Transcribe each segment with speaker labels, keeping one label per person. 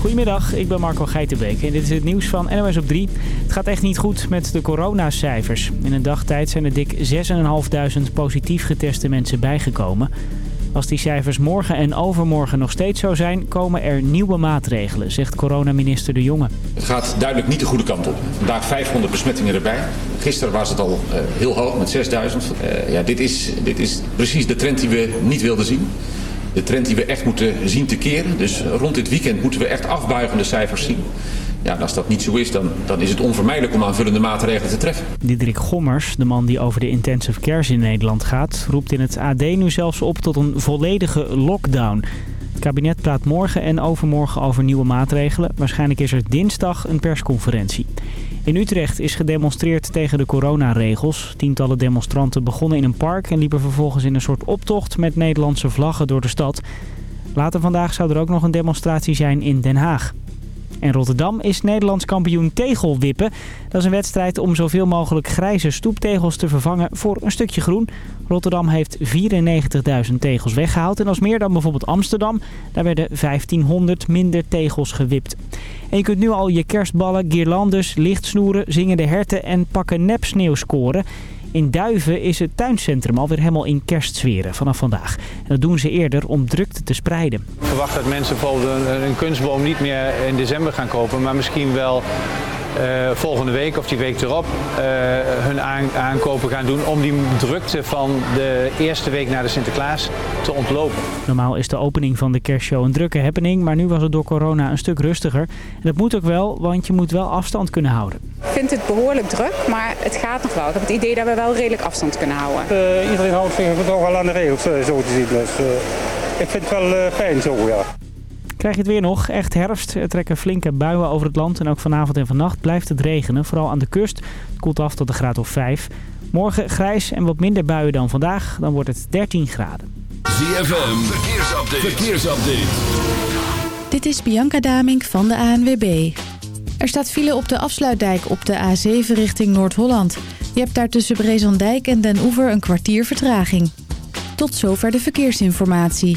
Speaker 1: Goedemiddag, ik ben Marco Geitenbeek en dit is het nieuws van NOS op 3. Het gaat echt niet goed met de coronacijfers. In een dagtijd zijn er dik 6.500 positief geteste mensen bijgekomen. Als die cijfers morgen en overmorgen nog steeds zo zijn, komen er nieuwe maatregelen, zegt coronaminister De Jonge.
Speaker 2: Het gaat duidelijk niet de goede kant op. Vandaag 500 besmettingen erbij. Gisteren was het al uh, heel hoog met 6000. Uh, ja, dit, is, dit is precies de trend die we niet wilden zien. De trend die we echt moeten zien te keren. Dus rond dit weekend moeten we echt afbuigende cijfers zien. Ja, als dat niet zo is, dan, dan is het onvermijdelijk om aanvullende maatregelen te treffen.
Speaker 1: Diederik Gommers, de man die over de intensive cares in Nederland gaat... roept in het AD nu zelfs op tot een volledige lockdown. Het kabinet praat morgen en overmorgen over nieuwe maatregelen. Waarschijnlijk is er dinsdag een persconferentie. In Utrecht is gedemonstreerd tegen de coronaregels. Tientallen demonstranten begonnen in een park en liepen vervolgens in een soort optocht met Nederlandse vlaggen door de stad. Later vandaag zou er ook nog een demonstratie zijn in Den Haag. En Rotterdam is Nederlands kampioen tegelwippen. Dat is een wedstrijd om zoveel mogelijk grijze stoeptegels te vervangen voor een stukje groen. Rotterdam heeft 94.000 tegels weggehaald. En is meer dan bijvoorbeeld Amsterdam. Daar werden 1500 minder tegels gewipt. En je kunt nu al je kerstballen, guirlandes, lichtsnoeren, zingende herten en pakken nepsneeuw scoren. In Duiven is het tuincentrum alweer helemaal in kerstsferen vanaf vandaag. En dat doen ze eerder om drukte te spreiden.
Speaker 3: Ik verwacht dat mensen bijvoorbeeld een, een kunstboom niet meer in december gaan kopen, maar misschien wel uh, volgende week of die week erop uh, hun aan, aankopen gaan doen om die drukte van de eerste week na de Sinterklaas te ontlopen.
Speaker 1: Normaal is de opening van de kerstshow een drukke happening, maar nu was het door corona een stuk rustiger. En dat moet ook wel, want je moet wel afstand kunnen houden.
Speaker 4: Ik vind het behoorlijk druk, maar het gaat nog wel. Ik heb het idee dat we wel redelijk afstand kunnen houden.
Speaker 5: Uh, iedereen houdt zich toch wel aan de regels, zo te zien. Dus ik vind het wel fijn zo, ja.
Speaker 1: Krijg je het weer nog. Echt herfst. Er trekken flinke buien over het land. En ook vanavond en vannacht blijft het regenen. Vooral aan de kust. Het koelt af tot de graad of 5. Morgen grijs en wat minder buien dan vandaag. Dan wordt het 13 graden.
Speaker 6: ZFM. Verkeersupdate. Verkeersupdate.
Speaker 7: Dit is Bianca Damink van de ANWB. Er staat file op de afsluitdijk op de A7 richting Noord-Holland. Je hebt daar tussen Brezandijk en Den Oever een kwartier vertraging. Tot zover de verkeersinformatie.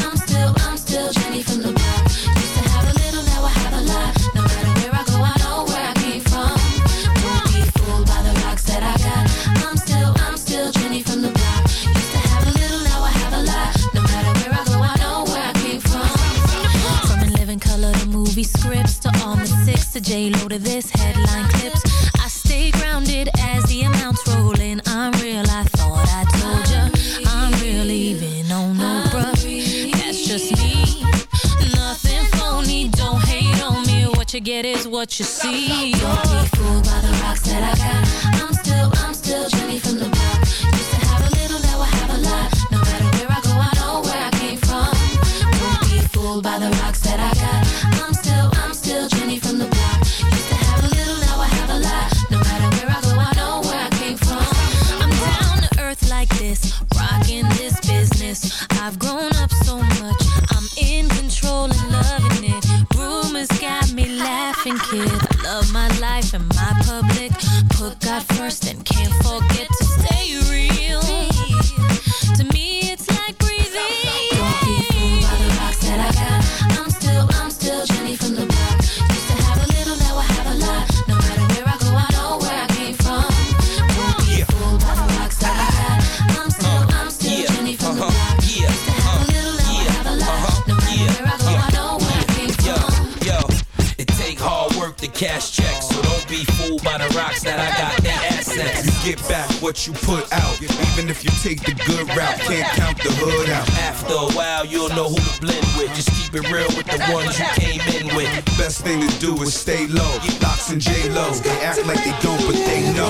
Speaker 8: act like they don't, but they know.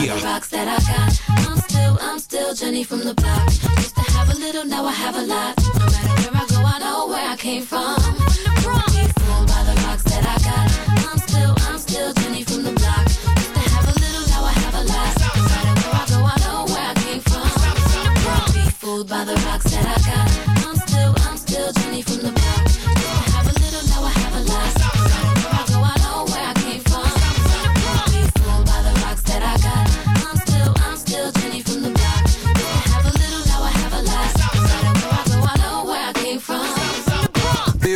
Speaker 9: Yeah. The rocks that I got. I'm still, I'm still Jenny from the block. Used to have a little, now I have a lot. No matter where I go, I know where I came from. Fooled by the rocks that I got. I'm still, I'm still Jenny from the block. Used to have a little, now I have a lot. No matter where I go, I know where I came from. Fooled by the rocks that I got.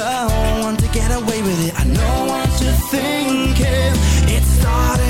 Speaker 10: the
Speaker 11: one to get away with it. I know what you're thinking. It
Speaker 12: started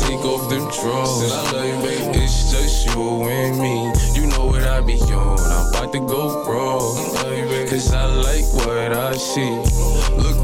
Speaker 13: Take off them drawers. It's just you and me. You know what I be on. I'm about to go raw. Cause I like what I see. Look,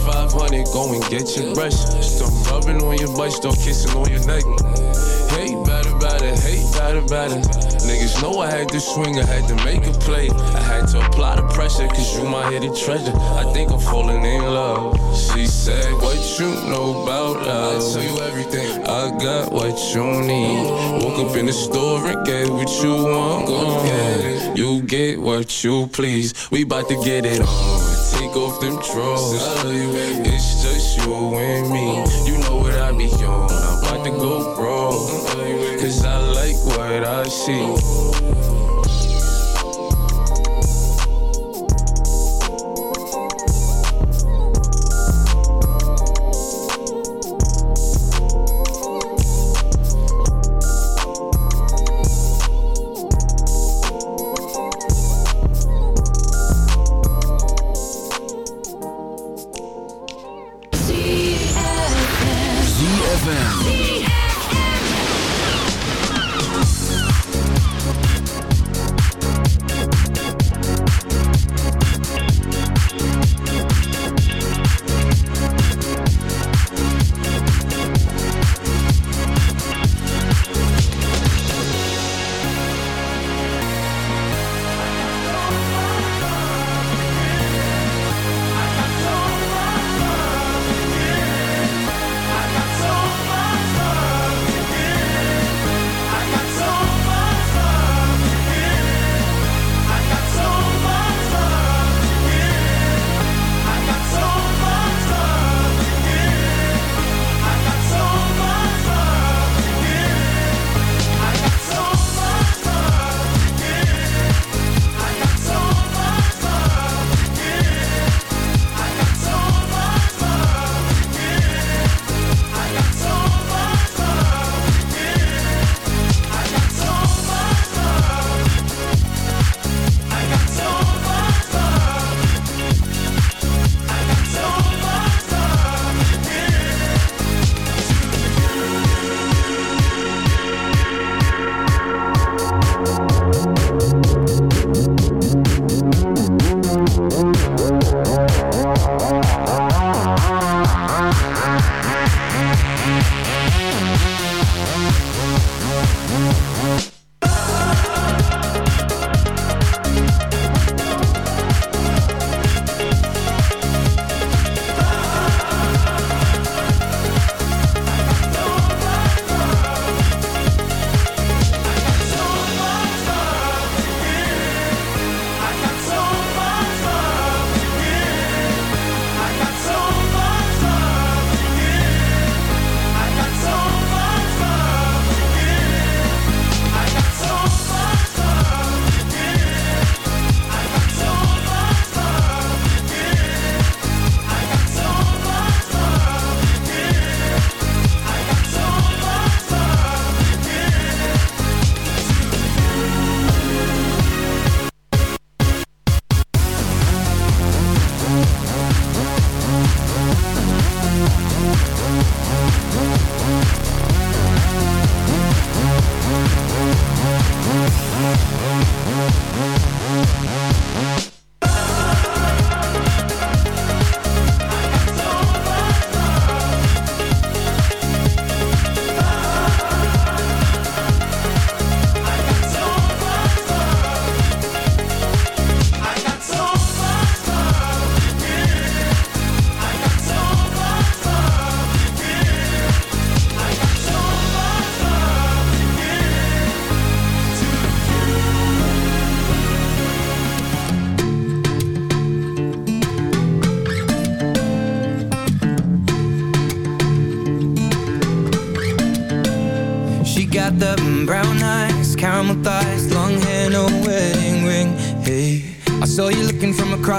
Speaker 13: 5500, go and get your brush. Start rubbing on your butt, start kissing on your neck. Hate better, better, hate better, better. Niggas know I had to swing, I had to make a play. I had to apply the pressure, cause you my hidden treasure. I think I'm falling in love. She said, What you know about love? I tell you everything. I got what you need. Woke up in the store and get what you want. Go get it. You get what you please. We bout to get it on. Take off them drawers. It's just you and me. You know what I be on. I'm about to go wrong. Cause I like what I see.
Speaker 11: She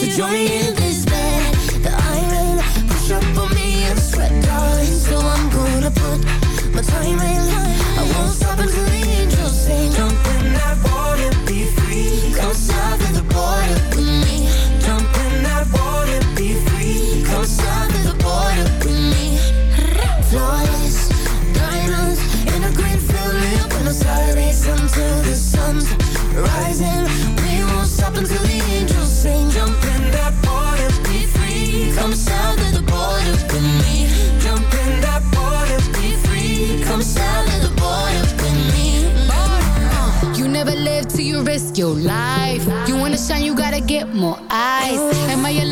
Speaker 12: my time in. This bed, the Ira push up for me a sweat eyes. So I sun's rising. We won't stop until the angels sing. Jump in that water, be free. Come south of the border with me. Jump in that water, be free. Come south of the border with me.
Speaker 14: You never live till you risk your life. You wanna shine, you gotta get more eyes.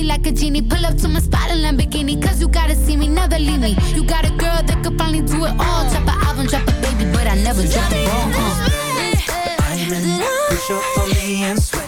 Speaker 14: Me, like a genie. Pull up to my spot in Lamborghini, cause you gotta see me, never leave me. You got a girl that could finally do it all. Drop an album, drop a baby, but I never drop a ball. Uh.
Speaker 11: Diamond, push up on me and sweat,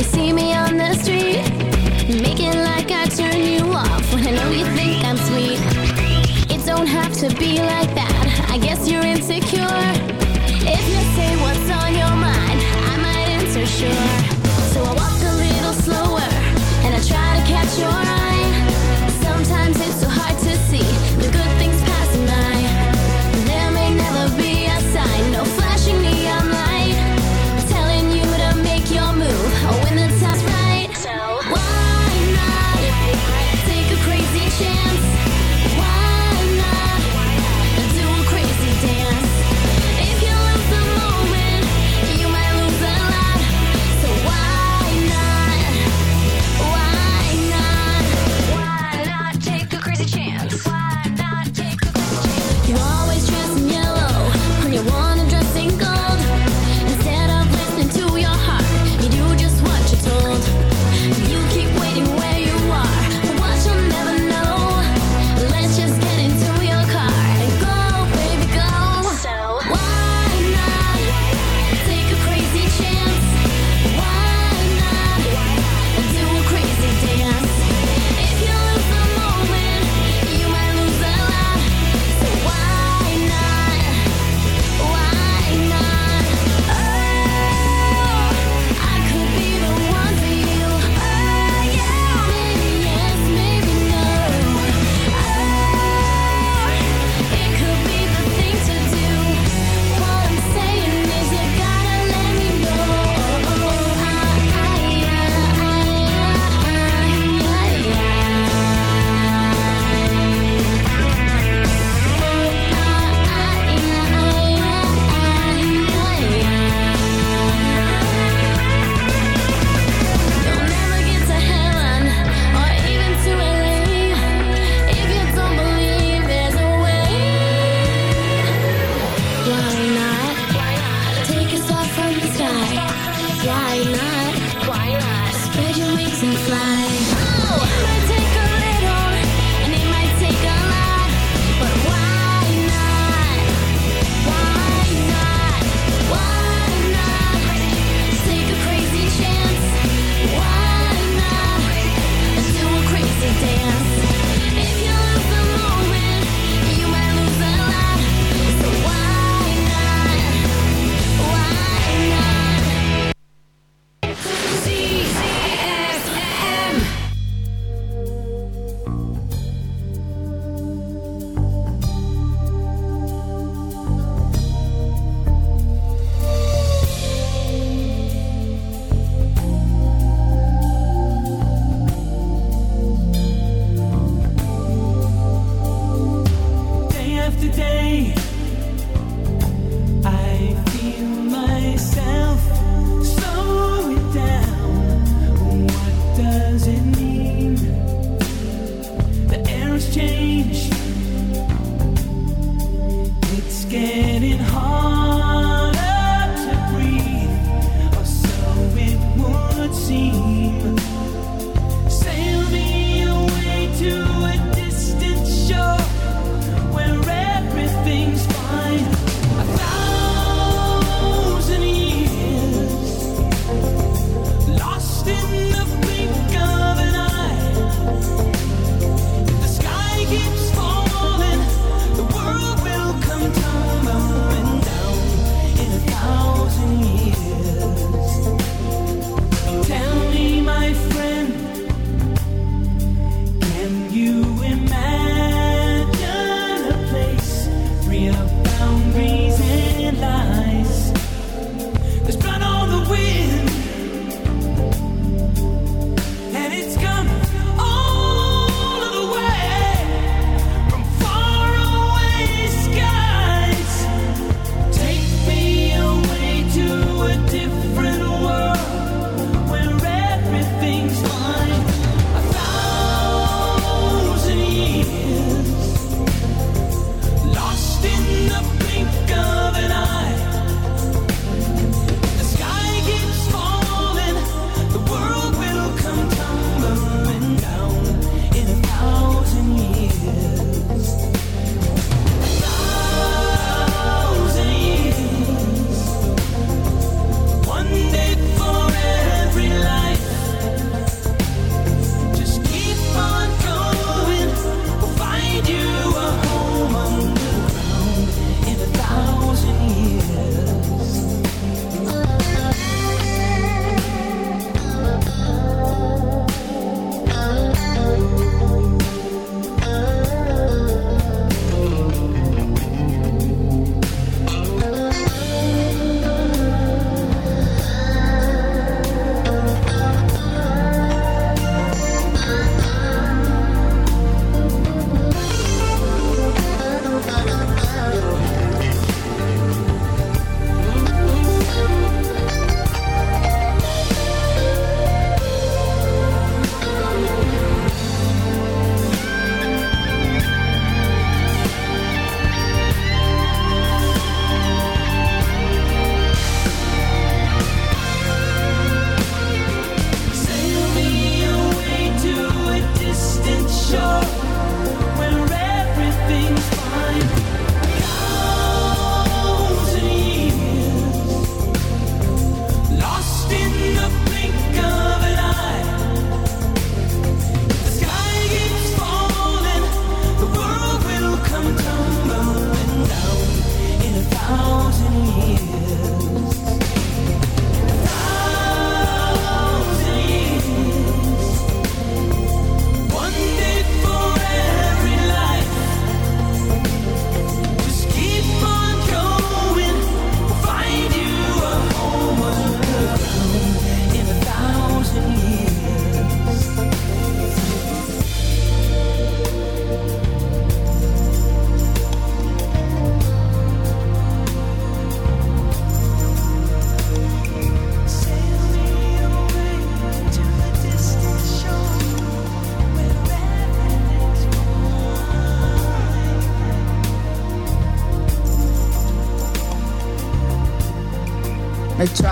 Speaker 11: you see me on the
Speaker 14: street. Make like I turn you off when I know you think I'm
Speaker 15: sweet. It don't have to be like that. I guess you're insecure. If you say what's on your mind, I might answer
Speaker 12: sure. So I walk a little slower and I try to catch your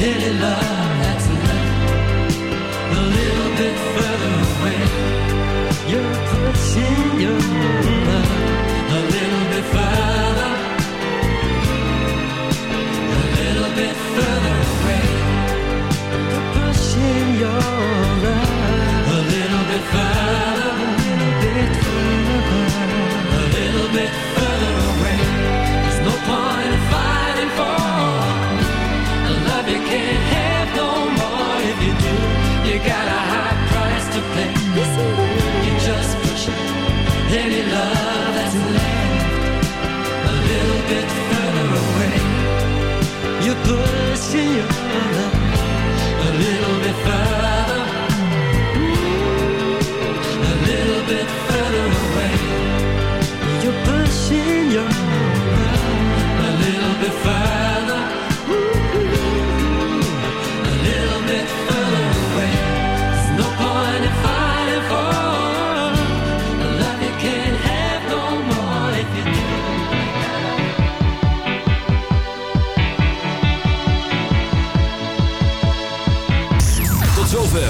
Speaker 16: Billy Love.
Speaker 17: 心
Speaker 16: 也了